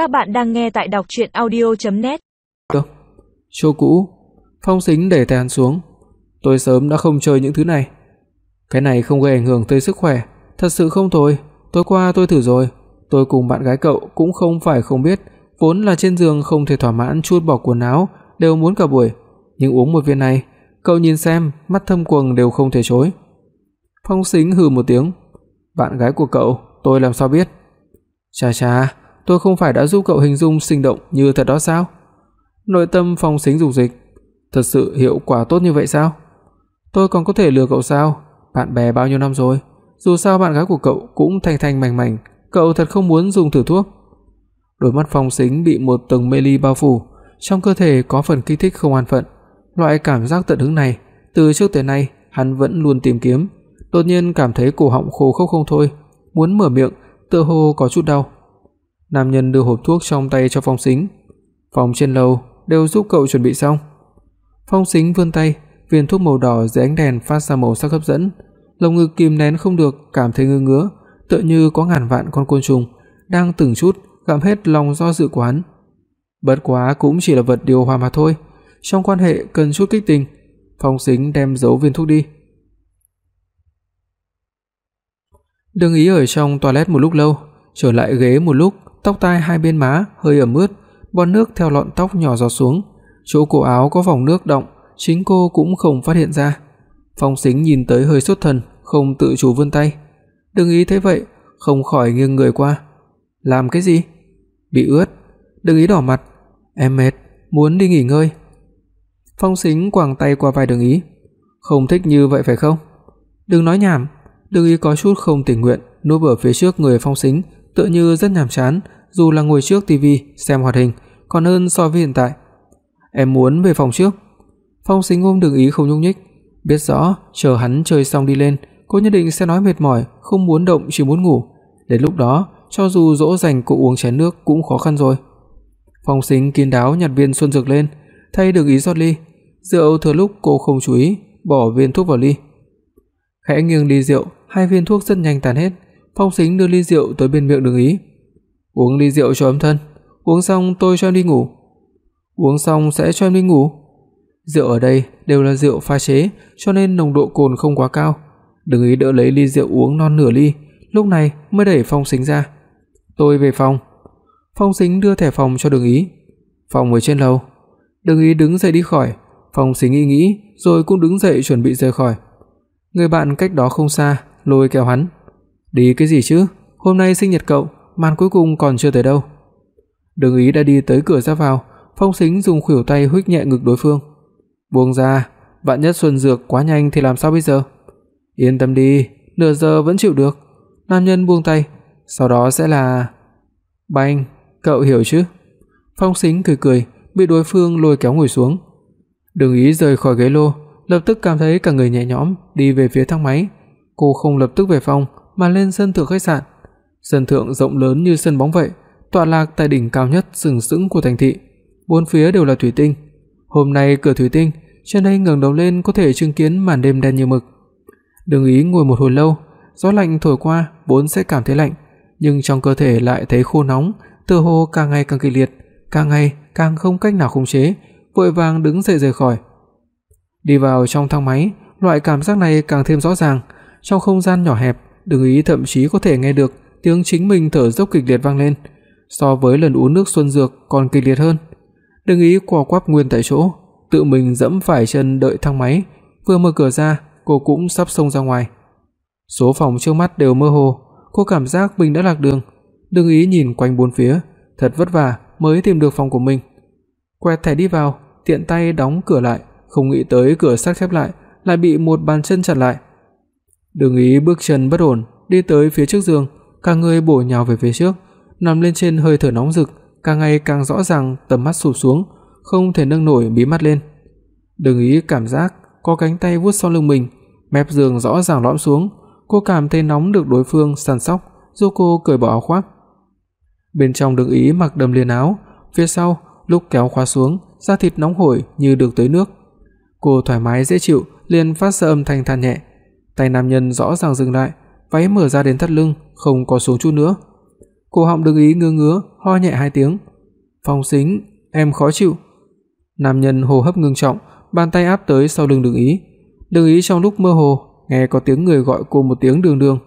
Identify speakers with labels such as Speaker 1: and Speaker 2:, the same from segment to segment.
Speaker 1: Các bạn đang nghe tại đọc audio net
Speaker 2: được Chỗ cũ. Phong Sính để tàn xuống. Tôi sớm đã không chơi những thứ này. Cái này không gây ảnh hưởng tới sức khỏe, thật sự không thôi Tối qua tôi thử rồi, tôi cùng bạn gái cậu cũng không phải không biết, vốn là trên giường không thể thỏa mãn chút bỏ quần áo, đều muốn cả buổi, nhưng uống một viên này, cậu nhìn xem, mắt thâm quầng đều không thể chối. Phong Sính hừ một tiếng, "Bạn gái của cậu, tôi làm sao biết?" "Chà chà, tôi không phải đã giúp cậu hình dung sinh động như thật đó sao?" Nội tâm Phong Sính dục dịch, thật sự hiệu quả tốt như vậy sao? Tôi còn có thể lừa cậu sao? Bạn bè bao nhiêu năm rồi, dù sao bạn gái của cậu cũng thanh thanh mảnh mảnh, cậu thật không muốn dùng thử thuốc. Đôi mắt Phong Sính bị một tầng mê ly bao phủ, trong cơ thể có phần kích thích không an phận. Loại cảm giác tận hứng này, từ trước tới nay hắn vẫn luôn tìm kiếm, đột nhiên cảm thấy cổ họng khô khốc không thôi, muốn mở miệng, tựa hồ có chút đau. Nam nhân đưa hộp thuốc trong tay cho Phong Sính. Phòng trên lầu đều giúp cậu chuẩn bị xong. Phong Sính vươn tay, viên thuốc màu đỏ dưới ánh đèn phát ra màu sắc hấp dẫn, lồng ngực kìm nén không được cảm thấy ngứa ngứa, tựa như có ngàn vạn con côn trùng đang từng chút gặm hết lòng do dự của hắn. Bất quá cũng chỉ là vật điều hòa mà thôi, trong quan hệ cần chút kích tình. Phong Sính đem giấu viên thuốc đi. Đương ý ở trong toilet một lúc lâu, trở lại ghế một lúc, tóc tai hai bên má hơi ẩm ướt, bọt nước theo lọn tóc nhỏ giọt xuống, chỗ cổ áo có vòng nước đọng, chính cô cũng không phát hiện ra. Phong Sính nhìn tới hơi sốt thần, không tự chủ vươn tay. Đừng ý thấy vậy, không khỏi nghiêng người qua. Làm cái gì? Bị ướt. Đừng ý đỏ mặt. Em mệt, muốn đi nghỉ ngơi. Phong Sính quàng tay qua vai đừng Ý. Không thích như vậy phải không? Đừng nói nhảm. đừng Ý có chút không tình nguyện, núp ở phía trước người Phong Sính, tựa như rất nhàm chán, dù là ngồi trước tivi xem hoạt hình, còn hơn so với hiện tại. Em muốn về phòng trước. Phong Sính ôm Đường Ý không nhúc nhích, biết rõ chờ hắn chơi xong đi lên, cô nhất định sẽ nói mệt mỏi, không muốn động chỉ muốn ngủ. Đến lúc đó, cho dù dỗ dành cô uống chén nước cũng khó khăn rồi. Phong Sính kín đáo nhặt viên xuân dược lên, thay Đường Ý rót ly, rượu thừa lúc cô không chú ý, bỏ viên thuốc vào ly. Khẽ nghiêng ly rượu, hai viên thuốc rất nhanh tàn hết. Phong Sính đưa ly rượu tới bên miệng Đường Ý. "Uống ly rượu cho ấm thân, uống xong tôi cho em đi ngủ." "Uống xong sẽ cho em đi ngủ?" Rượu ở đây đều là rượu pha chế, cho nên nồng độ cồn không quá cao. Đường Ý đỡ lấy ly rượu uống non nửa ly, lúc này mới đẩy Phong Sính ra. "Tôi về phòng." Phong Sính đưa thẻ phòng cho Đường Ý. "Phòng ở trên lầu." Đường Ý đứng dậy đi khỏi, Phong Sính nghĩ nghĩ rồi cũng đứng dậy chuẩn bị rời khỏi. Người bạn cách đó không xa lôi kéo hắn. "Đi cái gì chứ? Hôm nay sinh nhật cậu, màn cuối cùng còn chưa tới đâu." Đường Ý đã đi tới cửa ra vào, Phong Sính dùng khuỷu tay huých nhẹ ngực đối phương. "Buông ra, vạn nhất xuân dược quá nhanh thì làm sao bây giờ?" "Yên tâm đi, nửa giờ vẫn chịu được." Nam nhân buông tay, sau đó sẽ là banh, cậu hiểu chứ? Phong Sính cười cười, bị đối phương lôi kéo ngồi xuống. Đường Ý rời khỏi ghế lô, lập tức cảm thấy cả người nhẹ nhõm, đi về phía thang máy. Cô không lập tức về phòng mà lên sân thượng khách sạn. Sân thượng rộng lớn như sân bóng vậy, tọa lạc tại đỉnh cao nhất sừng sững của thành thị, bốn phía đều là thủy tinh. Hôm nay cửa thủy tinh, trên đây ngẩng đầu lên có thể chứng kiến màn đêm đen như mực. Đường Ý ngồi một hồi lâu, gió lạnh thổi qua vốn sẽ cảm thấy lạnh, nhưng trong cơ thể lại thấy khô nóng, tựa hồ càng ngày càng kịch liệt, càng ngày càng không cách nào khống chế, vội vàng đứng dậy rời khỏi. Đi vào trong thang máy, loại cảm giác này càng thêm rõ ràng, trong không gian nhỏ hẹp, Đường Ý thậm chí có thể nghe được tiếng chính mình thở dốc kịch liệt vang lên, so với lần uống nước xuân dược còn kịch liệt hơn. Đường Ý quò quắp nguyên tại chỗ, tự mình giẫm phải chân đợi thang máy, vừa mở cửa ra, cô cũng sắp xông ra ngoài. Số phòng trước mắt đều mơ hồ, cô cảm giác mình đã lạc đường. Đường Ý nhìn quanh bốn phía, thật vất vả mới tìm được phòng của mình. Quẹt thẻ đi vào, tiện tay đóng cửa lại, không nghĩ tới cửa sắt khép lại lại bị một bàn chân chặn lại. Đường Ý bước chân bất ổn, đi tới phía trước giường, cả người bổ nhào về phía trước, nằm lên trên hơi thở nóng rực, càng ngày càng rõ ràng tầm mắt sụp xuống, không thể nâng nổi mí mắt lên. Đường Ý cảm giác có cánh tay vuốt sau lưng mình, mép giường rõ ràng lõm xuống, cô cảm thấy nóng được đối phương săn sóc, giúp cô cởi bỏ áo khoác. Bên trong Đường Ý mặc đầm liền áo, phía sau lúc kéo khóa xuống, da thịt nóng hổi như được tưới nước. Cô thoải mái dễ chịu, liền phát ra âm thanh than nhẹ. Tay nam nhân rõ ràng dừng lại, váy mở ra đến thắt lưng, không có xuống chút nữa. Cổ họng Đường Ý ngứa ngứa, ho nhẹ hai tiếng. "Phong Sính, em khó chịu." Nam nhân hô hấp ngưng trọng, bàn tay áp tới sau lưng Đường Ý. Đường Ý trong lúc mơ hồ nghe có tiếng người gọi cô một tiếng Đường Đường,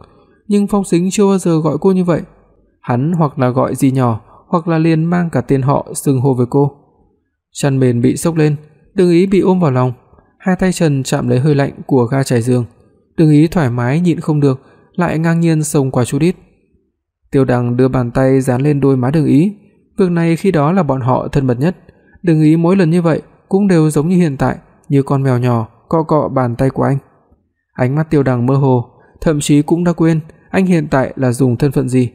Speaker 2: nhưng Phong Sính chưa bao giờ gọi cô như vậy. Hắn hoặc là gọi gì nhỏ, hoặc là liền mang cả tên họ xưng hô với cô. Chăn mền bị xốc lên, Đường Ý bị ôm vào lòng, hai tay Trần chạm lấy hơi lạnh của ga trải giường. Đường Ý thoải mái nhịn không được, lại ngang nhiên xông qua Judith. Tiêu Đằng đưa bàn tay dán lên đôi má Đường Ý, việc này khi đó là bọn họ thân mật nhất, Đường Ý mỗi lần như vậy cũng đều giống như hiện tại, như con mèo nhỏ cọ cọ bàn tay của anh. Ánh mắt Tiêu Đằng mơ hồ, thậm chí cũng đã quên anh hiện tại là dùng thân phận gì.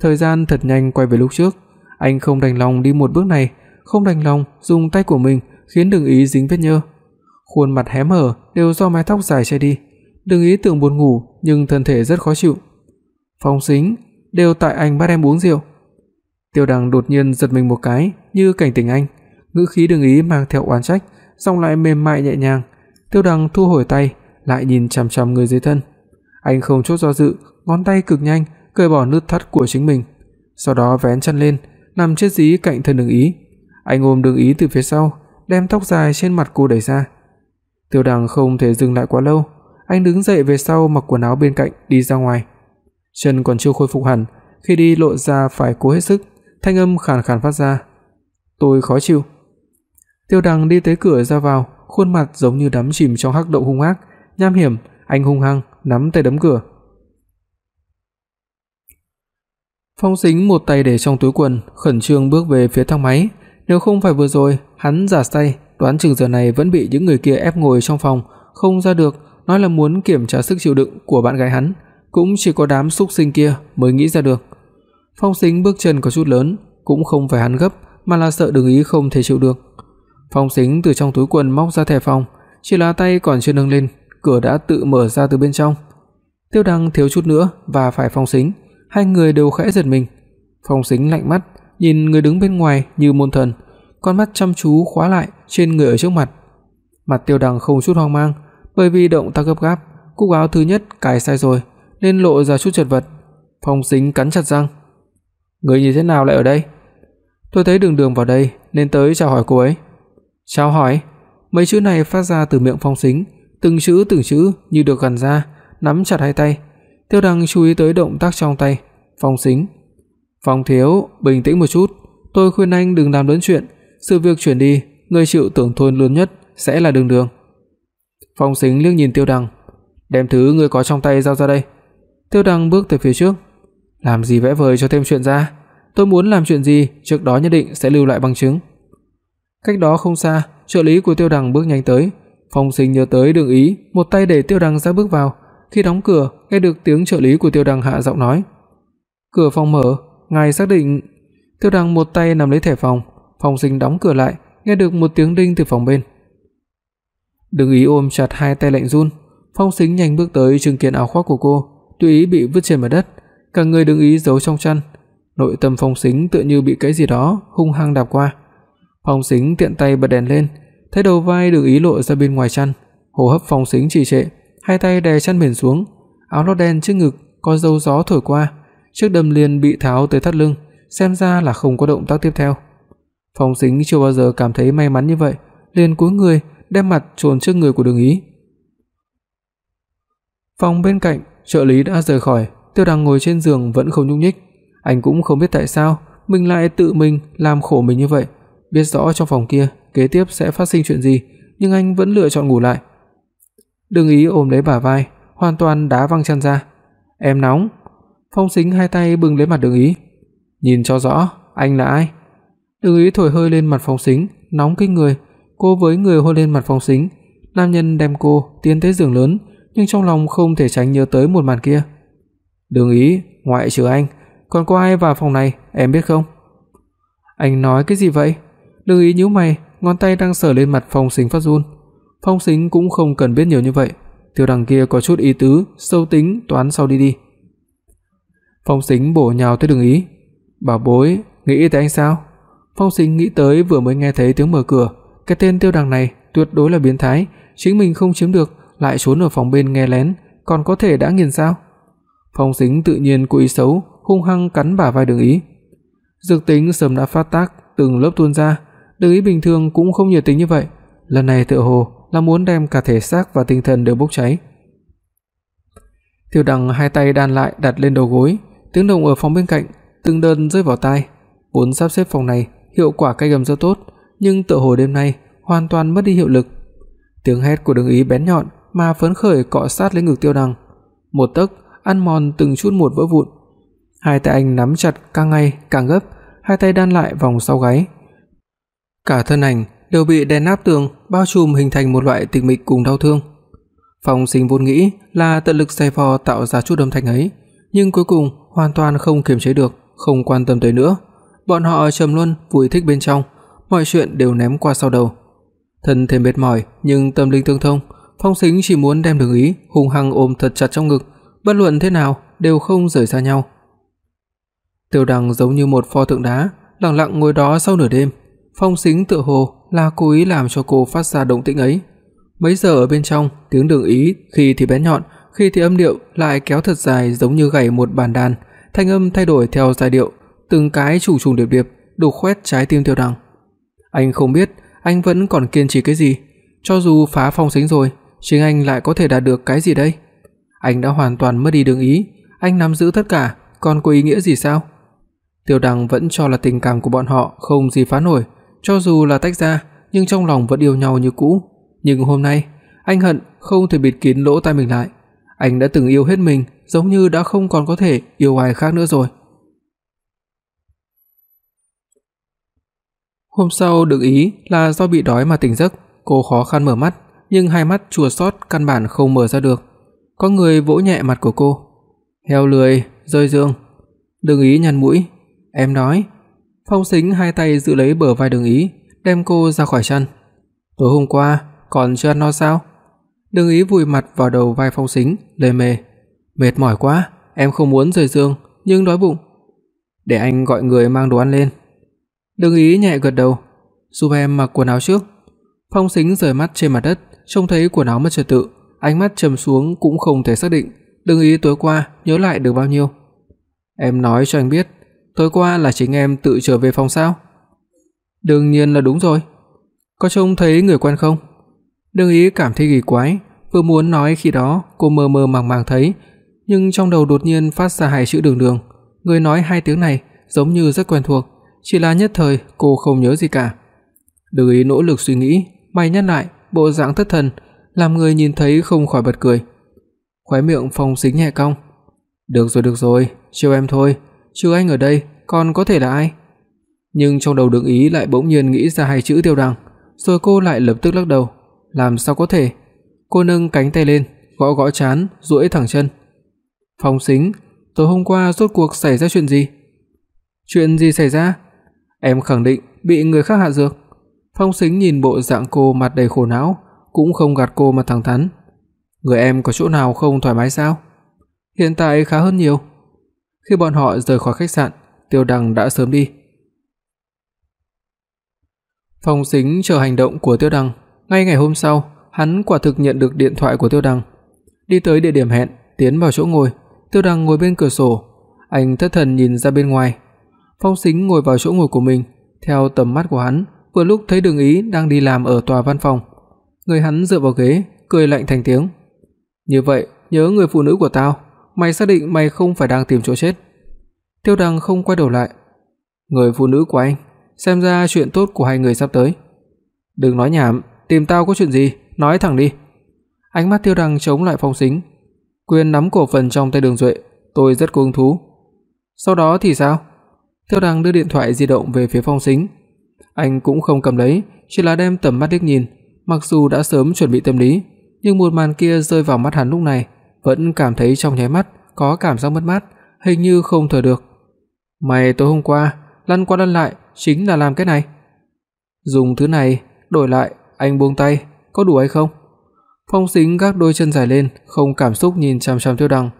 Speaker 2: Thời gian thật nhanh quay về lúc trước, anh không đành lòng đi một bước này, không đành lòng dùng tay của mình khiến Đường Ý dính vết nhơ. Khuôn mặt hé mở đều do mái tóc dài che đi. Đường Ý tưởng buồn ngủ nhưng thân thể rất khó chịu. Phong Sính, đều tại anh bắt em uống rượu. Tiêu Đằng đột nhiên giật mình một cái, như cảnh tỉnh anh, ngữ khí Đường Ý mang theo oán trách, giọng lại mềm mại nhẹ nhàng. Tiêu Đằng thu hồi tay, lại nhìn chằm chằm người dưới thân. Anh không chút do dự, ngón tay cực nhanh cởi bỏ nút thắt của chính mình, sau đó vén chân lên, nằm chết dí cạnh thân Đường Ý. Anh ôm Đường Ý từ phía sau, đem tóc dài trên mặt cô đẩy ra. Tiêu Đằng không thể dừng lại quá lâu, anh đứng dậy về sau mặc quần áo bên cạnh đi ra ngoài. Chân còn chưa khôi phục hẳn, khi đi lộ ra phải cố hết sức, thanh âm khàn khàn phát ra. "Tôi khó chịu." Tiêu Đằng đi tới cửa ra vào, khuôn mặt giống như đắm chìm trong hắc động hung ác, nham hiểm, anh hung hăng nắm tay đấm cửa. Phong Sính một tay để trong túi quần, khẩn trương bước về phía thang máy, nếu không phải vừa rồi hắn giả tay, đoán chừng giờ này vẫn bị những người kia ép ngồi trong phòng, không ra được, nói là muốn kiểm tra sức chịu đựng của bạn gái hắn, cũng chỉ có đám súc sinh kia mới nghĩ ra được. Phong Sính bước chân có chút lớn, cũng không phải hắn gấp, mà là sợ Đường Ý không thể chịu được. Phong Sính từ trong túi quần móc ra thẻ phòng, chỉ là tay còn chưa nâng lên, cửa đã tự mở ra từ bên trong. Tiêu Đăng thiếu chút nữa và phải Phong Sính, hai người đều khẽ giật mình. Phong Sính lạnh mắt, nhìn người đứng bên ngoài như môn thần, con mắt chăm chú khóa lại trên người ở trước mặt. Mặt Tiêu Đăng không chút hoang mang, bởi vì động tác gấp gáp, cúc áo thứ nhất cài sai rồi, nên lộ ra chút chật vật. Phong Sính cắn chặt răng. Người như thế nào lại ở đây? Tôi thấy Đường Đường vào đây nên tới chào hỏi cô ấy. Chào hỏi? Mấy chữ này phát ra từ miệng Phong Sính, từng chữ từng chữ như được gằn ra, nắm chặt hai tay. Tiêu Đăng chú ý tới động tác trong tay, Phong Sính. "Phong thiếu, bình tĩnh một chút, tôi khuyên anh đừng làm lớn chuyện, sự việc chuyển đi, người chịu tưởng thôn lớn nhất sẽ là Đường Đường." Phong Sính liếc nhìn Tiêu Đăng, "Đem thứ ngươi có trong tay giao ra đây." Tiêu Đăng bước tới phía trước, "Làm gì vẽ vời cho thêm chuyện ra, tôi muốn làm chuyện gì, trước đó nhất định sẽ lưu lại bằng chứng." Cách đó không xa, trợ lý của Tiêu Đằng bước nhanh tới, Phong Sính nhớ tới Đường Ý, một tay đẩy Tiêu Đằng ra bước vào, khi đóng cửa, nghe được tiếng trợ lý của Tiêu Đằng hạ giọng nói: "Cửa phòng mở, ngài xác định?" Tiêu Đằng một tay nắm lấy thẻ phòng, Phong Sính đóng cửa lại, nghe được một tiếng đinh từ phòng bên đừng Ý ôm chặt hai tay lạnh run, Phong Sính nhanh bước tới chứng kiến áo khoác của cô, tùy ý bị vứt trên mặt đất, cả người đừng Ý giấu trong chăn. Nội tâm Phong Sính tựa như bị cái gì đó hung hăng đạp qua. Phong Sính tiện tay bật đèn lên, thấy đầu vai đừng Ý lộ ra bên ngoài chăn, hô hấp Phong Sính trì trệ, hai tay đè chăn mền xuống, áo lót đen trước ngực có dấu gió thổi qua, chiếc đầm liền bị tháo tới thắt lưng, xem ra là không có động tác tiếp theo. Phong Sính chưa bao giờ cảm thấy may mắn như vậy, liền cúi người, đem mặt chôn trước người của Đường Ý. Phòng bên cạnh, trợ lý đã rời khỏi, Tiêu Đằng ngồi trên giường vẫn không nhúc nhích, anh cũng không biết tại sao mình lại tự mình làm khổ mình như vậy, biết rõ trong phòng kia kế tiếp sẽ phát sinh chuyện gì, nhưng anh vẫn lựa chọn ngủ lại. Đường Ý ôm lấy bả vai, hoàn toàn đá văng chân ra. "Em nóng." Phong Sính hai tay bưng lấy mặt Đường Ý. "Nhìn cho rõ, anh là ai?" Đường Ý thổi hơi lên mặt Phong Sính, nóng kinh người, cô với người hôn lên mặt Phong Sính. Nam nhân đem cô tiến tới giường lớn, nhưng trong lòng không thể tránh nhớ tới một màn kia. "Đường Ý, ngoại trừ anh, còn có ai vào phòng này, em biết không?" Anh nói cái gì vậy? Đường Ý nhíu mày, ngón tay đang sờ lên mặt Phong Sính phát run. Phong Sính cũng không cần biết nhiều như vậy, tiểu Đằng kia có chút ý tứ, sâu tính, toán sau đi đi. Phong Sính bổ nhào tới Đường Ý. "Bảo bối, nghĩ tới anh sao?" Phong Sính nghĩ tới vừa mới nghe thấy tiếng mở cửa, cái tên Tiêu Đằng này tuyệt đối là biến thái, chính mình không chiếm được, lại trốn ở phòng bên nghe lén, còn có thể đã nghiền sao? Phong Sính tự nhiên cố ý xấu, hung hăng cắn bả vai Đường Ý. Dược tính sớm đã phát tác, từng lớp tuôn ra, Đường Ý bình thường cũng không nhiệt tình như vậy, lần này tựa hồ là muốn đem cả thể xác và tinh thần đều bốc cháy. Tiêu Đằng hai tay đan lại đặt lên đầu gối, tiếng động ở phòng bên cạnh từng đơn rơi vào tai. Vốn sắp xếp phòng này hiệu quả cay gầm rất tốt, nhưng tựa hồ đêm nay hoàn toàn mất đi hiệu lực. Tiếng hét của Đường Ý bén nhọn mà phấn khởi cọ sát lên ngực Tiêu Đằng, một tấc ăn mòn từng chút một vỡ vụn. Hai tay anh nắm chặt càng ngày càng gấp, hai tay đan lại vòng sau gáy. Cả thân ảnh đều bị đè nát tường bao trùm hình thành một loại tịch mịch cùng đau thương. Phong Sinh vốn nghĩ là tận lực xay vò tạo ra chút âm thanh ấy, nhưng cuối cùng hoàn toàn không kiềm chế được, không quan tâm tới nữa. Bọn họ trầm luân vui thích bên trong, mọi chuyện đều ném qua sau đầu. Thân thể mệt mỏi nhưng tâm linh tương thông, Phong Sính chỉ muốn đem Đường Ý hung hăng ôm thật chặt trong ngực, bất luận thế nào đều không rời xa nhau. Tiêu Đằng giống như một pho tượng đá, lặng lặng ngồi đó sau nửa đêm. Phong Sính tựa hồ là cố ý làm cho cô phát ra động tĩnh ấy. Mấy giờ ở bên trong, tiếng Đường Ý khi thì bén nhọn, khi thì âm điệu lại kéo thật dài giống như gảy một bàn đàn, thanh âm thay đổi theo giai điệu, từng cái trùng trùng điệp điệp, đục khoét trái tim Tiêu Đằng. Anh không biết anh vẫn còn kiên trì cái gì, cho dù phá phong sính rồi, chính anh lại có thể đạt được cái gì đây? Anh đã hoàn toàn mất đi đường ý, anh nắm giữ tất cả, còn có ý nghĩa gì sao? Tiêu Đằng vẫn cho là tình cảm của bọn họ không gì phá nổi, cho dù là tách ra, nhưng trong lòng vẫn yêu nhau như cũ. Nhưng hôm nay, anh hận không thể bịt kín lỗ tai mình lại. Anh đã từng yêu hết mình, giống như đã không còn có thể yêu ai khác nữa rồi. Hôm sau được ý là do bị đói mà tỉnh giấc, cô khó khăn mở mắt, nhưng hai mắt chua xót căn bản không mở ra được. Có người vỗ nhẹ mặt của cô. "Heo lười, rơi giường. Đường ý nhăn mũi, "Em nói." Phong Sính hai tay giữ lấy bờ vai Đường Ý, đem cô ra khỏi chăn. "Tối hôm qua còn chưa ăn no sao?" Đường Ý vùi mặt vào đầu vai Phong Sính, lề mề, "Mệt mỏi quá, em không muốn rời giường, nhưng đói bụng." "Để anh gọi người mang đồ ăn lên." Đương Ý nhẹ gật đầu, "Giúp em mặc quần áo trước." Phong Sính rời mắt trên mặt đất, trông thấy quần áo mất trật tự, ánh mắt trầm xuống cũng không thể xác định, đương Ý tối qua nhớ lại được bao nhiêu. "Em nói cho anh biết, tối qua là chính em tự trở về phòng sao?" "Đương nhiên là đúng rồi." "Có trông thấy người quen không?" đương Ý cảm thấy kỳ quái, vừa muốn nói khi đó cô mơ mơ màng màng thấy, nhưng trong đầu đột nhiên phát ra hai chữ Đường Đường, người nói hai tiếng này giống như rất quen thuộc, chỉ là nhất thời cô không nhớ gì cả. Đường Ý nỗ lực suy nghĩ, mày nhăn lại, bộ dạng thất thần, làm người nhìn thấy không khỏi bật cười. Khóe miệng Phong Sính nhẹ cong. "Được rồi, được rồi, chiều em thôi, chứ anh ở đây còn có thể là ai?" Nhưng trong đầu Đường Ý lại bỗng nhiên nghĩ ra hai chữ Tiêu Đằng, rồi cô lại lập tức lắc đầu, làm sao có thể? Cô nâng cánh tay lên, gõ gõ trán, duỗi thẳng chân. "Phong Sính, tối hôm qua rốt cuộc xảy ra chuyện gì?" "Chuyện gì xảy ra?" Em khẳng định bị người khác hạ dược. Phong Sính nhìn bộ dạng cô mặt đầy khổ não, cũng không gạt cô mà thẳng thắn. Người em có chỗ nào không thoải mái sao? Hiện tại khá hơn nhiều. Khi bọn họ rời khỏi khách sạn, Tiêu Đằng đã sớm đi. Phong Sính chờ hành động của Tiêu Đằng, ngay ngày hôm sau, hắn quả thực nhận được điện thoại của Tiêu Đằng. Đi tới địa điểm hẹn, tiến vào chỗ ngồi, Tiêu Đằng ngồi bên cửa sổ, anh thất thần nhìn ra bên ngoài. Phong Sính ngồi vào chỗ ngồi của mình, theo tầm mắt của hắn, vừa lúc thấy Đường Ý đang đi làm ở tòa văn phòng. Người hắn dựa vào ghế, cười lạnh thành tiếng. "Như vậy, nhớ người phụ nữ của tao, mày xác định mày không phải đang tìm chỗ chết." Tiêu Đằng không quay đầu lại. "Người phụ nữ của anh, xem ra chuyện tốt của hai người sắp tới." "Đừng nói nhảm, tìm tao có chuyện gì, nói thẳng đi." Ánh mắt Tiêu Đằng chống lại Phong Sính. Quyền nắm cổ phần trong tay Đường Duệ, tôi rất cuồng thú. Sau đó thì sao? Tiêu Đằng đưa điện thoại di động về phía Phong Sính. Anh cũng không cầm lấy, chỉ là đem tầm mắt liếc nhìn, mặc dù đã sớm chuẩn bị tâm lý, nhưng một màn kia rơi vào mắt hắn lúc này, vẫn cảm thấy trong nháy mắt có cảm giác mất mát, hình như không thở được. Mày tối hôm qua lăn qua lăn lại chính là làm cái này. Dùng thứ này đổi lại anh buông tay, có đủ hay không? Phong Sính gác đôi chân dài lên, không cảm xúc nhìn chằm chằm Tiêu Đằng.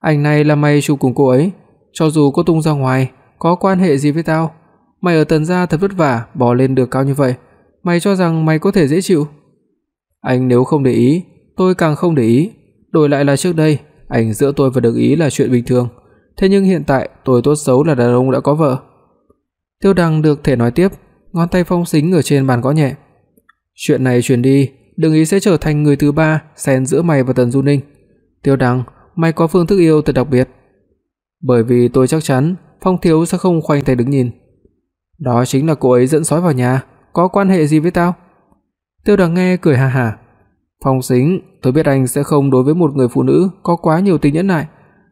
Speaker 2: Anh này là mày chụp cùng cô ấy, cho dù có tung ra ngoài, có quan hệ gì với tao? Mày ở Tần gia thật vất vả bò lên được cao như vậy, mày cho rằng mày có thể dễ chịu? Anh nếu không để ý, tôi càng không để ý, đổi lại là trước đây, ảnh giữa tôi và Đường Ý là chuyện bình thường, thế nhưng hiện tại tôi tốt xấu là đàn ông đã có vợ. Tiêu Đằng được thể nói tiếp, ngón tay Phong Sính ở trên bàn gõ nhẹ. Chuyện này truyền đi, đường ý sẽ trở thành người thứ ba xen giữa mày và Tần Du Ninh. Tiêu Đằng, mày có phương thức yêu thật đặc biệt. Bởi vì tôi chắc chắn Phong thiếu sẽ không khoanh tay đứng nhìn. Đó chính là cô ấy dẫn sói vào nhà, có quan hệ gì với tao? Tiêu Đằng nghe cười ha hả. Phong Sính, tôi biết anh sẽ không đối với một người phụ nữ có quá nhiều tình nhẫn nại,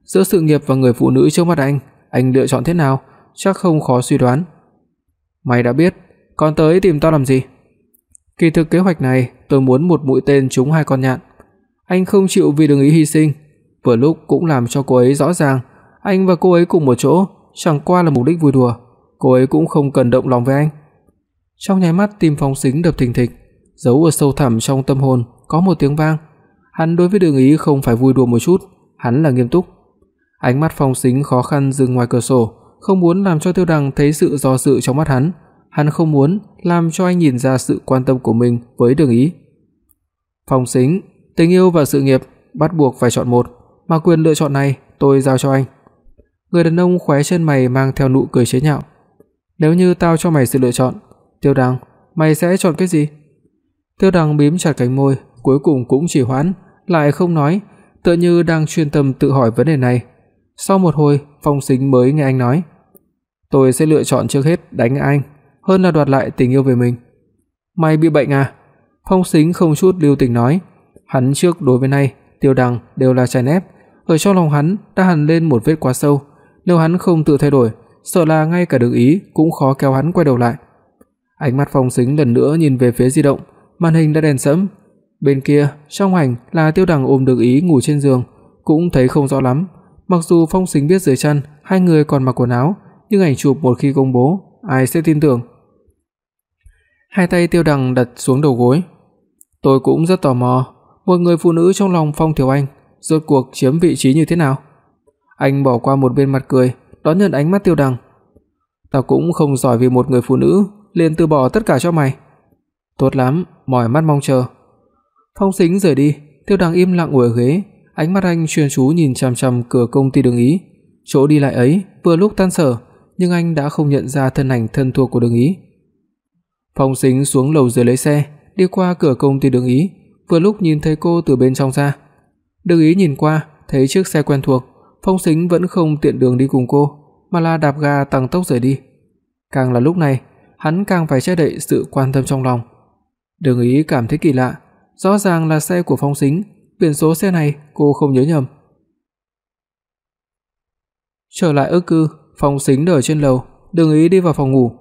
Speaker 2: giữa sự nghiệp và người phụ nữ trước mắt anh, anh lựa chọn thế nào, chắc không khó suy đoán. Mày đã biết, còn tới tìm tao làm gì? Kỳ thực kế hoạch này, tôi muốn một mũi tên trúng hai con nhạn. Anh không chịu vì đường ý hy sinh, vừa lúc cũng làm cho cô ấy rõ ràng, anh và cô ấy cùng một chỗ, chẳng qua là mục đích vui đùa, cô ấy cũng không cần động lòng với anh. Trong nháy mắt tim Phong Sính đập thình thịch, giấu ở sâu thẳm trong tâm hồn có một tiếng vang. Hắn đối với Đường Ý không phải vui đùa một chút, hắn là nghiêm túc. Ánh mắt Phong Sính khó khăn dừng ngoài cửa sổ, không muốn làm cho Tiêu Đằng thấy sự do dự trong mắt hắn, hắn không muốn làm cho anh nhìn ra sự quan tâm của mình với Đường Ý. Phong Sính, tình yêu và sự nghiệp bắt buộc phải chọn một, mà quyền lựa chọn này tôi giao cho anh. Người đàn ông khóe chân mày mang theo nụ cười chế nhạo. Nếu như tao cho mày sự lựa chọn, Tiêu Đằng, mày sẽ chọn cái gì? Tiêu Đằng bím chặt cánh môi, cuối cùng cũng chỉ hoãn, lại không nói, tựa như đang chuyên tâm tự hỏi vấn đề này. Sau một hồi, Phong Sính mới nghe anh nói, "Tôi sẽ lựa chọn trước hết đánh anh, hơn là đoạt lại tình yêu về mình." "Mày bị bệnh à?" Phong Sính không chút lưu tình nói, hắn trước đối với nay, Tiêu Đằng đều là chèn ép, ở trong lòng hắn đã hằn lên một vết quá sâu, nếu hắn không tự thay đổi, sợ là ngay cả Đường Ý cũng khó kéo hắn quay đầu lại. Ánh mắt Phong Sính lần nữa nhìn về phía di động, màn hình đã đèn sẫm. Bên kia, trong ảnh là Tiêu Đằng ôm Đường Ý ngủ trên giường, cũng thấy không rõ lắm. Mặc dù Phong Sính biết dưới chăn hai người còn mặc quần áo, nhưng ảnh chụp một khi công bố, ai sẽ tin tưởng. Hai tay Tiêu Đằng đặt xuống đầu gối. Tôi cũng rất tò mò, một người phụ nữ trong lòng Phong Thiếu Anh rốt cuộc chiếm vị trí như thế nào? Anh bỏ qua một bên mặt cười, đón nhận ánh mắt Tiêu Đằng. Tao cũng không giỏi vì một người phụ nữ liền từ bỏ tất cả cho mày. Tốt lắm, mỏi mắt mong chờ. Phong Sính rời đi, Tiêu Đằng im lặng ngồi ở ghế, ánh mắt anh chuyên chú nhìn chằm chằm cửa công ty Đường Ý. Chỗ đi lại ấy vừa lúc tan sở, nhưng anh đã không nhận ra thân ảnh thân thuộc của Đường Ý. Phong Sính xuống lầu dưới lấy xe, đi qua cửa công ty Đường Ý, vừa lúc nhìn thấy cô từ bên trong ra. Đường Ý nhìn qua, thấy chiếc xe quen thuộc, Phong Sính vẫn không tiện đường đi cùng cô, mà là đạp ga tăng tốc rời đi. Càng là lúc này, hắn càng phải che đậy sự quan tâm trong lòng. Đường Ý cảm thấy kỳ lạ, rõ ràng là xe của Phong Sính, biển số xe này cô không nhớ nhầm. Trở lại ức cư, Phong Sính đợi trên lầu, Đường Ý đi vào phòng ngủ.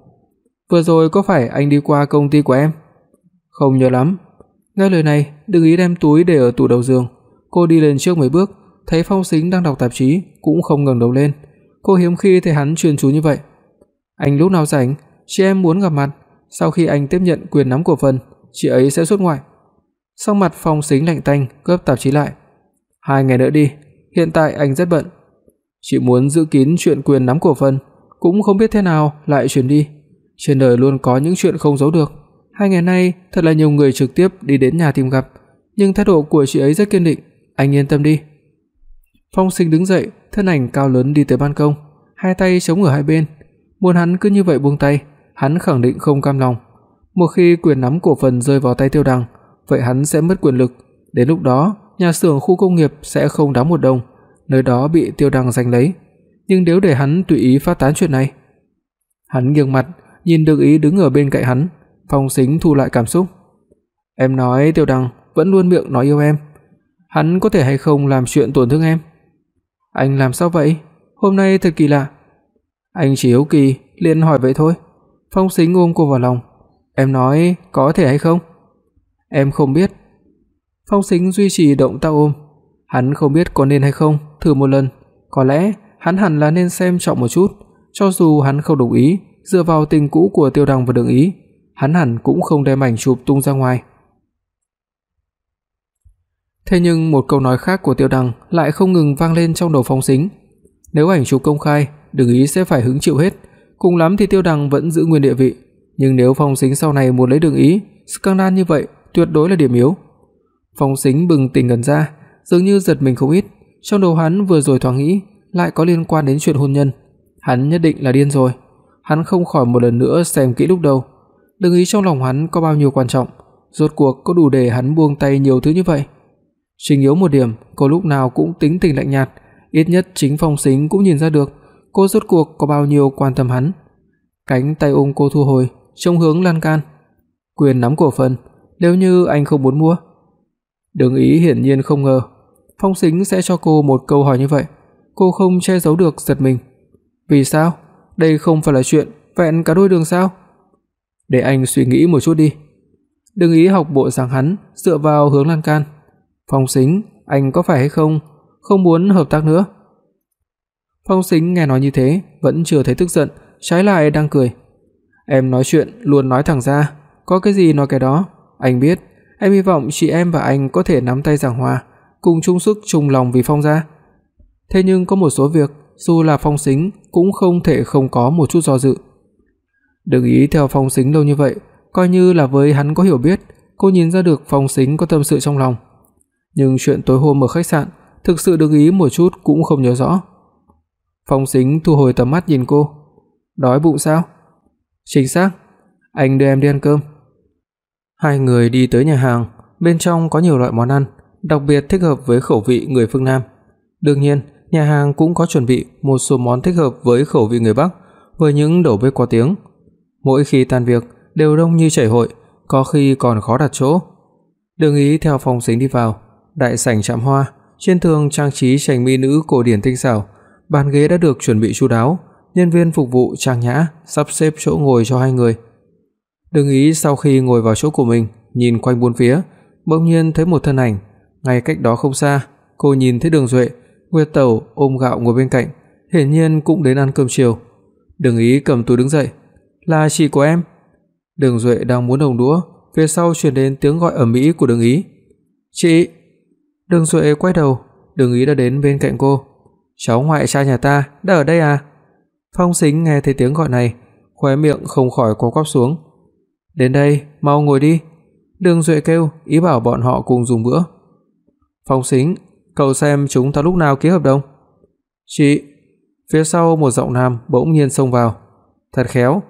Speaker 2: "Vừa rồi có phải anh đi qua công ty của em?" "Không nhớ lắm." Nghe lời này, Đường Ý đem túi để ở tủ đầu giường, cô đi lên trước mấy bước, thấy Phong Sính đang đọc tạp chí, cũng không ngẩng đầu lên. Cô hiếm khi thấy hắn chuyên chú như vậy. "Anh lúc nào rảnh, chị em muốn gặp mặt, sau khi anh tiếp nhận quyền nắm cổ phần, chị ấy sẽ xuất ngoại." Sắc mặt Phong Sính lạnh tanh, gấp tạp chí lại. "Hai ngày nữa đi, hiện tại anh rất bận." Chị muốn giữ kín chuyện quyền nắm cổ phần, cũng không biết thế nào lại chuyển đi. Trên đời luôn có những chuyện không giấu được. Hai ngày nay thật là nhiều người trực tiếp đi đến nhà tìm gặp, nhưng thái độ của chị ấy rất kiên định, anh yên tâm đi. Phong Sinh đứng dậy, thân ảnh cao lớn đi tới ban công, hai tay chống ở hai bên. Muốn hắn cứ như vậy buông tay, hắn khẳng định không cam lòng. Một khi quyền nắm cổ phần rơi vào tay Tiêu Đằng, vậy hắn sẽ mất quyền lực, đến lúc đó, nhà xưởng khu công nghiệp sẽ không đáng một đồng, nơi đó bị Tiêu Đằng giành lấy. Nhưng nếu để hắn tùy ý phát tán chuyện này, hắn nghiêng mặt, nhìn Đường Ý đứng ở bên cạnh hắn, Phong Sính thu lại cảm xúc. Em nói Tiêu Đằng vẫn luôn miệng nói yêu em, hắn có thể hay không làm chuyện tổn thương em? Anh làm sao vậy? Hôm nay thật kỳ lạ. Anh chỉ hiếu kỳ, liền hỏi vậy thôi. Phong Sính ôm cô vào lòng. Em nói có thể hay không? Em không biết. Phong Sính duy trì động tác ôm. Hắn không biết có nên hay không, thử một lần, có lẽ hắn hẳn là nên xem trọng một chút, cho dù hắn không đồng ý, dựa vào tình cũ của Tiêu Đằng và Đường Ý, hắn hẳn cũng không đem ảnh chụp tung ra ngoài. Thế nhưng một câu nói khác của Tiêu Đằng lại không ngừng vang lên trong đầu Phong Sính. Nếu ảnh chụp công khai, Đường Ý sẽ phải hứng chịu hết, cùng lắm thì Tiêu Đằng vẫn giữ nguyên địa vị, nhưng nếu Phong Sính sau này muốn lấy Đường Ý, scandal như vậy tuyệt đối là điểm yếu. Phong Sính bừng tỉnh ngẩn ra, dường như giật mình không ít, trong đầu hắn vừa rồi thoáng nghĩ, lại có liên quan đến chuyện hôn nhân, hắn nhất định là điên rồi. Hắn không khỏi một lần nữa xem kỹ lúc đầu, đừng ý trong lòng hắn có bao nhiêu quan trọng, rốt cuộc có đủ để hắn buông tay nhiều thứ như vậy. Trình yếu một điểm, cô lúc nào cũng tính tình lạnh nhạt, ít nhất chính Phong Sính cũng nhìn ra được cô rốt cuộc có bao nhiêu quan tâm hắn. Cánh tay ôm cô thu hồi, trông hướng lan can. Quyền nắm cổ phần, nếu như anh không muốn mua. Đường Ý hiển nhiên không ngờ Phong Sính sẽ cho cô một câu hỏi như vậy, cô không che giấu được giật mình. Vì sao? Đây không phải là chuyện vẹn cả đôi đường sao? Để anh suy nghĩ một chút đi. Đừng ý học bộ dáng hắn, dựa vào hướng lan can. Phong Sính, anh có phải hay không không muốn hợp tác nữa? Phong Sính nghe nói như thế, vẫn chưa thấy tức giận, trái lại đang cười. Em nói chuyện luôn nói thẳng ra, có cái gì nói cái đó, anh biết, em hy vọng chị em và anh có thể nắm tay giảng hòa, cùng chung sức chung lòng vì Phong gia. Thế nhưng có một số việc, dù là Phong Sính cũng không thể không có một chút do dự. Đừng ý theo Phong Sính lâu như vậy, coi như là với hắn có hiểu biết, cô nhìn ra được Phong Sính có tâm sự trong lòng. Nhưng chuyện tối hôm ở khách sạn, thực sự được ý một chút cũng không nhớ rõ. Phong Sính thu hồi tầm mắt nhìn cô. "Đói bụng sao?" "Chính xác, anh đưa em đi ăn cơm." Hai người đi tới nhà hàng, bên trong có nhiều loại món ăn, đặc biệt thích hợp với khẩu vị người phương Nam. Đương nhiên, nhà hàng cũng có chuẩn bị một số món thích hợp với khẩu vị người Bắc, với những đầu bếp có tiếng. Mỗi khi tan việc đều đông như chảy hội, có khi còn khó đặt chỗ. Đường Ý theo Phong Sính đi vào, đại sảnh trạm hoa, trên tường trang trí tranh mỹ nữ cổ điển tinh xảo, bàn ghế đã được chuẩn bị chu đáo, nhân viên phục vụ trang nhã sắp xếp chỗ ngồi cho hai người. Đừng ý sau khi ngồi vào chỗ của mình, nhìn quanh bốn phía, bỗng nhiên thấy một thân ảnh, ngay cách đó không xa, cô nhìn thấy Đường Duệ, Nguyệt Tẩu ôm gạo ngồi bên cạnh, hiển nhiên cũng đến ăn cơm chiều. Đường ý cầm túi đứng dậy, "Là chị của em." Đường Duệ đang muốn đồng đũa, phía sau truyền đến tiếng gọi ầm ĩ của Đường ý. "Chị!" Đường Duệ quay đầu, Đường ý đã đến bên cạnh cô. "Cháu ngoại trai nhà ta đã ở đây à?" Phong Sính nghe thấy tiếng gọi này, khóe miệng không khỏi co quắp xuống. "Đến đây, mau ngồi đi." Đường Duệ kêu, ý bảo bọn họ cùng dùng bữa. Phong Sính, cậu xem chúng ta lúc nào ký hợp đồng? Chị, phía sau một giọng nam bỗng nhiên xông vào. Thật khéo.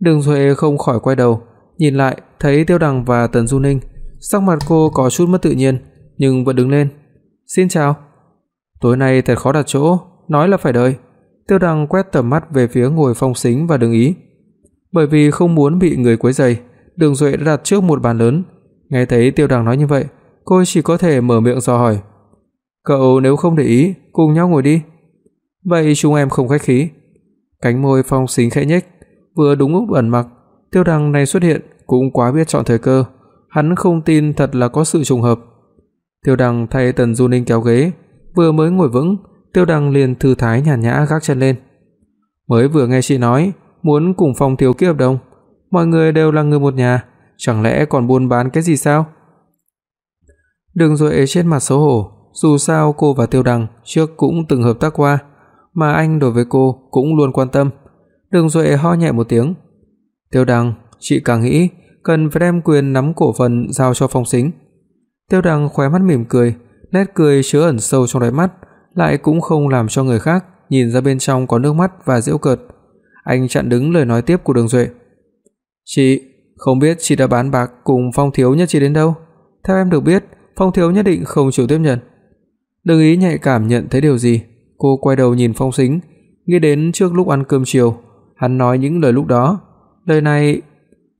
Speaker 2: Đường Duệ không khỏi quay đầu, nhìn lại thấy Tiêu Đằng và Tần Du Ninh, sắc mặt cô có chút mất tự nhiên, nhưng vẫn đứng lên. "Xin chào." Tối nay thật khó đặt chỗ, nói là phải đợi. Tiêu Đằng quét tầm mắt về phía ngồi Phong Sính và Đường Ý. Bởi vì không muốn bị người quấy rầy, Đường Duệ đã đặt trước một bàn lớn. Nghe thấy Tiêu Đằng nói như vậy, cô chỉ có thể mở miệng dò hỏi. "Cậu nếu không để ý, cùng nhau ngồi đi." "Vậy chúng em không khách khí." Cánh môi Phong Sính khẽ nhếch, vừa đúng lúc ẩn mặc, Tiêu Đằng này xuất hiện cũng quá biết chọn thời cơ, hắn không tin thật là có sự trùng hợp. Tiêu Đằng thay Tần Du Ninh kéo ghế, vừa mới ngồi vững, Tiêu Đằng liền thư thái nhàn nhã gác chân lên. Mới vừa nghe chị nói muốn cùng Phong thiếu ký hợp đồng, mọi người đều là người một nhà, chẳng lẽ còn buôn bán cái gì sao? Đường Duệ trên mặt xấu hổ, dù sao cô và Tiêu Đằng trước cũng từng hợp tác qua, mà anh đối với cô cũng luôn quan tâm. Đường Duệ ho nhẹ một tiếng. "Tiêu Đằng, chị càng nghĩ cần phải đem quyền nắm cổ phần giao cho Phong Sính." Tiêu Đằng khóe mắt mỉm cười, nét cười chứa ẩn sâu trong đáy mắt, lại cũng không làm cho người khác nhìn ra bên trong có nước mắt và giễu cợt. Anh chặn đứng lời nói tiếp của Đường Duệ. "Chị, không biết chị đã bán bạc cùng Phong thiếu nhất chị đến đâu? Theo em được biết, Phong thiếu nhất định không chịu tiếp nhận." Đường Ý nhạy cảm nhận thấy điều gì, cô quay đầu nhìn Phong Sính, nghĩ đến trước lúc ăn cơm chiều, hắn nói những lời lúc đó. Lời này,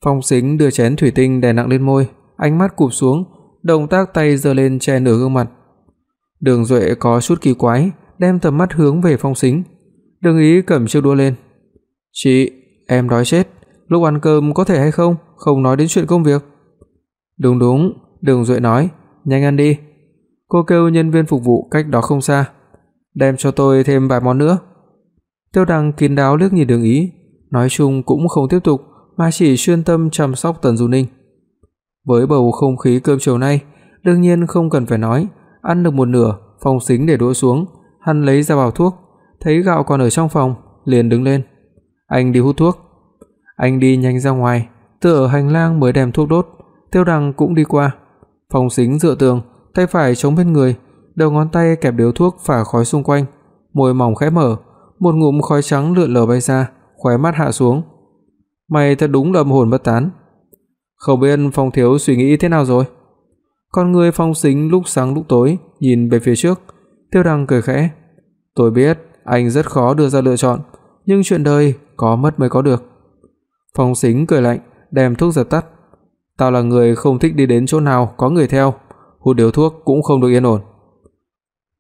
Speaker 2: Phong Sính đưa chén thủy tinh đè nặng lên môi, ánh mắt cụp xuống, động tác tay giơ lên che nửa gương mặt. Đường Duệ có chút kỳ quái, đem tầm mắt hướng về Phong Sính. Đường Ý cầm chiếc đũa lên. "Chị, em đói chết, lúc ăn cơm có thể hay không, không nói đến chuyện công việc." "Đúng đúng." Đường Duệ nói, "Nhanh ăn đi." Cô kêu nhân viên phục vụ cách đó không xa, "Đem cho tôi thêm vài món nữa." Tiêu Đăng kín đáo liếc nhìn Đường Ý, nói chung cũng không tiếp tục mà chỉ chuyên tâm chăm sóc Tần Du Ninh. Với bầu không khí cơm chiều nay, đương nhiên không cần phải nói, ăn được một nửa, Phong Sính để đũa xuống, hắn lấy ra bao thuốc, thấy gạo còn ở trong phòng, liền đứng lên. Anh đi hút thuốc. Anh đi nhanh ra ngoài, tựa ở hành lang mới đem thuốc đốt, Tiêu Đằng cũng đi qua. Phong Sính dựa tường, tay phải chống bên người, đầu ngón tay kẹp điếu thuốc phả khói xung quanh, môi mỏng khẽ mở, một ngụm khói trắng lượn lờ bay ra, khóe mắt hạ xuống. Mày thật đúng là âm hồn bất tán. Không biết Phong thiếu suy nghĩ thế nào rồi? Con người Phong Sính lúc sáng lúc tối nhìn về phía trước, Tiêu đăng cười khẽ. Tôi biết anh rất khó đưa ra lựa chọn, nhưng chuyện đời có mất mới có được. Phong Sính cười lạnh, đem thuốc dập tắt. Tao là người không thích đi đến chỗ nào có người theo, hút điếu thuốc cũng không được yên ổn.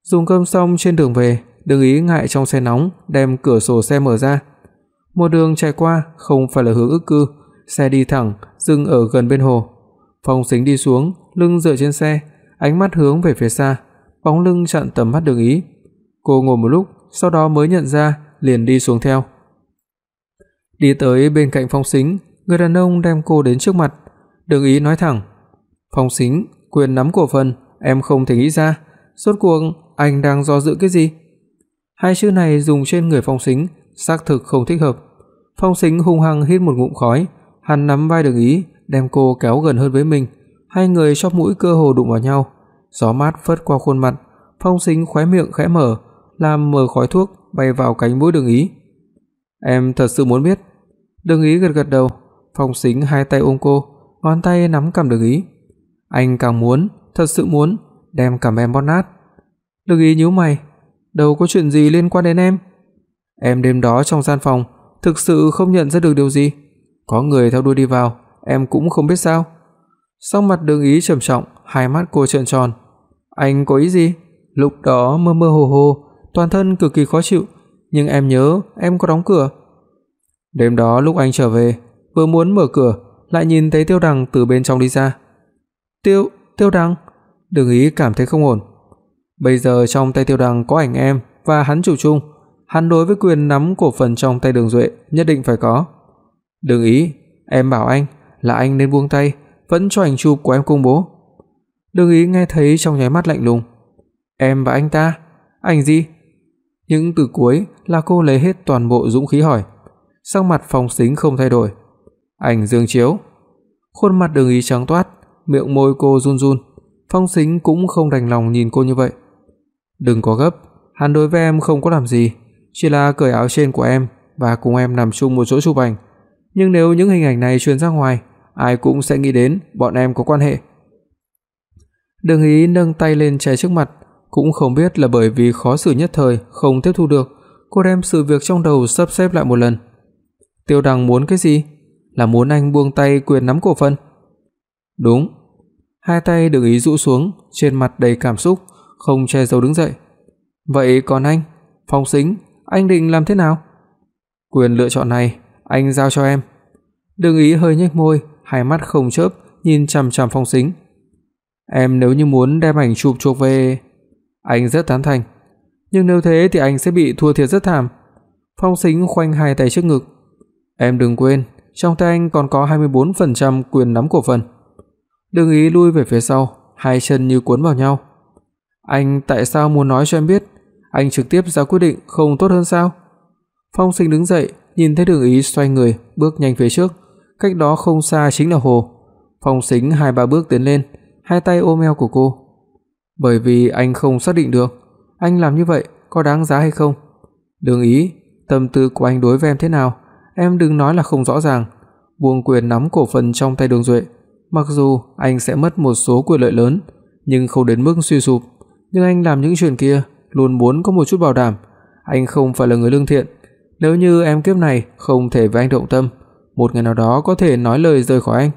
Speaker 2: Dùng cơm xong trên đường về, đừng ý ngại trong xe nóng, đem cửa sổ xe mở ra. Một đường chạy qua không phải là hướng ức cư, xe đi thẳng, dừng ở gần bên hồ. Phong Sính đi xuống, lưng dựa trên xe, ánh mắt hướng về phía xa, bóng lưng chặn tầm mắt Đường Ý. Cô ngồi một lúc, sau đó mới nhận ra, liền đi xuống theo. Đi tới bên cạnh Phong Sính, người đàn ông đem cô đến trước mặt, Đường Ý nói thẳng: "Phong Sính, quyền nắm cổ phần, em không thể nghĩ ra, rốt cuộc anh đang do dự cái gì?" Hai chữ này dùng trên người Phong Sính xác thực không thích hợp. Phong Sính hung hăng hít một ngụm khói, hắn nắm vai Đường Ý, đem cô kéo gần hơn với mình, hai người chóp mũi cơ hồ đụng vào nhau. Gió mát phất qua khuôn mặt, Phong Sính khóe miệng khẽ mở, làm mờ khói thuốc bay vào cánh mũi Đường Ý. "Em thật sự muốn biết?" Đường Ý gật gật đầu, Phong Sính hai tay ôm cô, ngón tay nắm cằm Đường Ý. Anh càng muốn, thật sự muốn đem cằm em bóp nát. Đường Ý nhíu mày, đâu có chuyện gì liên quan đến em. Em đêm đó trong gian phòng thực sự không nhận ra được điều gì. Có người theo đuôi đi vào, em cũng không biết sao. Sắc mặt Đường Ý trầm trọng, hai mắt cô trợn tròn. Anh có ý gì? Lúc đó mơ mơ hồ hồ, toàn thân cực kỳ khó chịu, nhưng em nhớ em có đóng cửa. Đêm đó lúc anh trở về, vừa muốn mở cửa, lại nhìn thấy Tiêu Đằng từ bên trong đi ra. "Tiêu, Tiêu Đằng?" Đường Ý cảm thấy không ổn. Bây giờ trong tay Tiêu Đằng có ảnh em và hắn chủ chung, hắn đối với quyền nắm cổ phần trong tay Đường Duệ nhất định phải có. "Đừng Ý, em bảo anh là anh nên buông tay, vẫn cho ảnh chụp của em công bố." Đừng Ý nghe thấy trong nháy mắt lạnh lùng. "Em và anh ta? Ảnh gì?" Những từ cuối là cô lấy hết toàn bộ dũng khí hỏi. Sắc mặt Phong Sính không thay đổi. "Ảnh Dương Chiếu." Khuôn mặt Đường Ý trắng toát, miệng môi cô run run. Phong Sính cũng không đành lòng nhìn cô như vậy. "Đừng có gấp, hắn đối với em không có làm gì, chỉ là cởi áo trên của em và cùng em nằm chung một chỗ chụp ảnh. Nhưng nếu những hình ảnh này truyền ra ngoài, ai cũng sẽ nghĩ đến bọn em có quan hệ." Đường Ý nâng tay lên che trước mặt, cũng không biết là bởi vì khó xử nhất thời không tiếp thu được, cô đem sự việc trong đầu sắp xếp lại một lần. Tiêu Đằng muốn cái gì? Là muốn anh buông tay quyền nắm cổ phần? Đúng. Hai tay Đường Ý rũ xuống, trên mặt đầy cảm xúc, không che giấu đứng dậy. Vậy còn anh, Phong Sính, anh định làm thế nào? Quyền lựa chọn này anh giao cho em. Đường Ý hơi nhếch môi, hai mắt không chớp nhìn chằm chằm Phong Sính. Em nếu như muốn đem ảnh chụp chuộc về, anh rất tán thành, nhưng nếu thế thì anh sẽ bị thua thiệt rất thảm. Phong Sính khoanh hai tay trước ngực. Em đừng quên, trong tay anh còn có 24% quyền nắm cổ phần. Đường Ý lui về phía sau, hai chân như cuốn vào nhau. Anh tại sao muốn nói cho em biết? Anh trực tiếp ra quyết định không tốt hơn sao? Phong Sinh đứng dậy, nhìn thấy Đường Ý xoay người, bước nhanh phía trước, cách đó không xa chính là hồ. Phong Sính hai ba bước tiến lên, hai tay ôm eo của cô. Bởi vì anh không xác định được, anh làm như vậy có đáng giá hay không? Đường Ý, tâm tư của anh đối với em thế nào, em đừng nói là không rõ ràng. Buông quyền nắm cổ phần trong tay Đường Duệ, mặc dù anh sẽ mất một số quyền lợi lớn, nhưng không đến mức suy sụp, nhưng anh làm những chuyện kia luôn muốn có một chút bảo đảm, anh không phải là người lương thiện. Nếu như em kiếp này không thể với anh động tâm, một ngày nào đó có thể nói lời rời khỏi anh,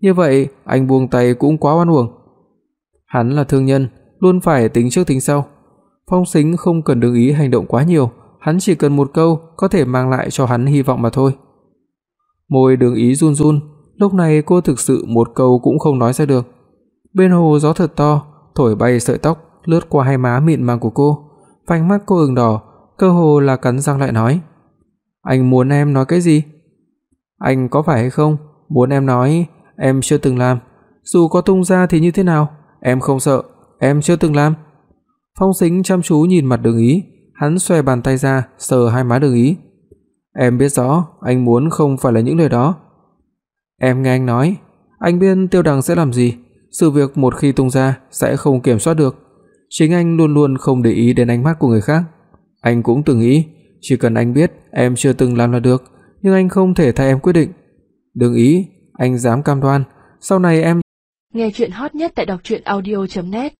Speaker 2: như vậy anh buông tay cũng quá oan uổng. Hắn là thương nhân, luôn phải tính trước tính sau. Phong Sính không cần đương ý hành động quá nhiều, hắn chỉ cần một câu có thể mang lại cho hắn hy vọng mà thôi. Môi Đường Ý run run, lúc này cô thực sự một câu cũng không nói ra được. Bên hồ gió thật to, thổi bay sợi tóc lướt qua hai má mịn màng của cô, vành mắt cô ửng đỏ, cơ hồ là cắn răng lại nói: "Anh muốn em nói cái gì?" "Anh có phải hay không muốn em nói em chưa từng làm, dù có tung ra thì như thế nào, em không sợ, em chưa từng làm." Phong Sính chăm chú nhìn mặt Đường Ý, hắn xòe bàn tay ra, sờ hai má Đường Ý. "Em biết rõ, anh muốn không phải là những lời đó." "Em nghe anh nói, anh biết Tiêu Đằng sẽ làm gì, sự việc một khi tung ra sẽ không kiểm soát được. Chính anh luôn luôn không để ý đến ánh mắt của người khác. Anh cũng từng nghĩ, chỉ cần anh biết em chưa từng làm là được, nhưng anh không thể thay em quyết định. Đừng ý, anh dám cam đoan, sau này em
Speaker 1: Nghe truyện hot nhất tại doctruyenaudio.net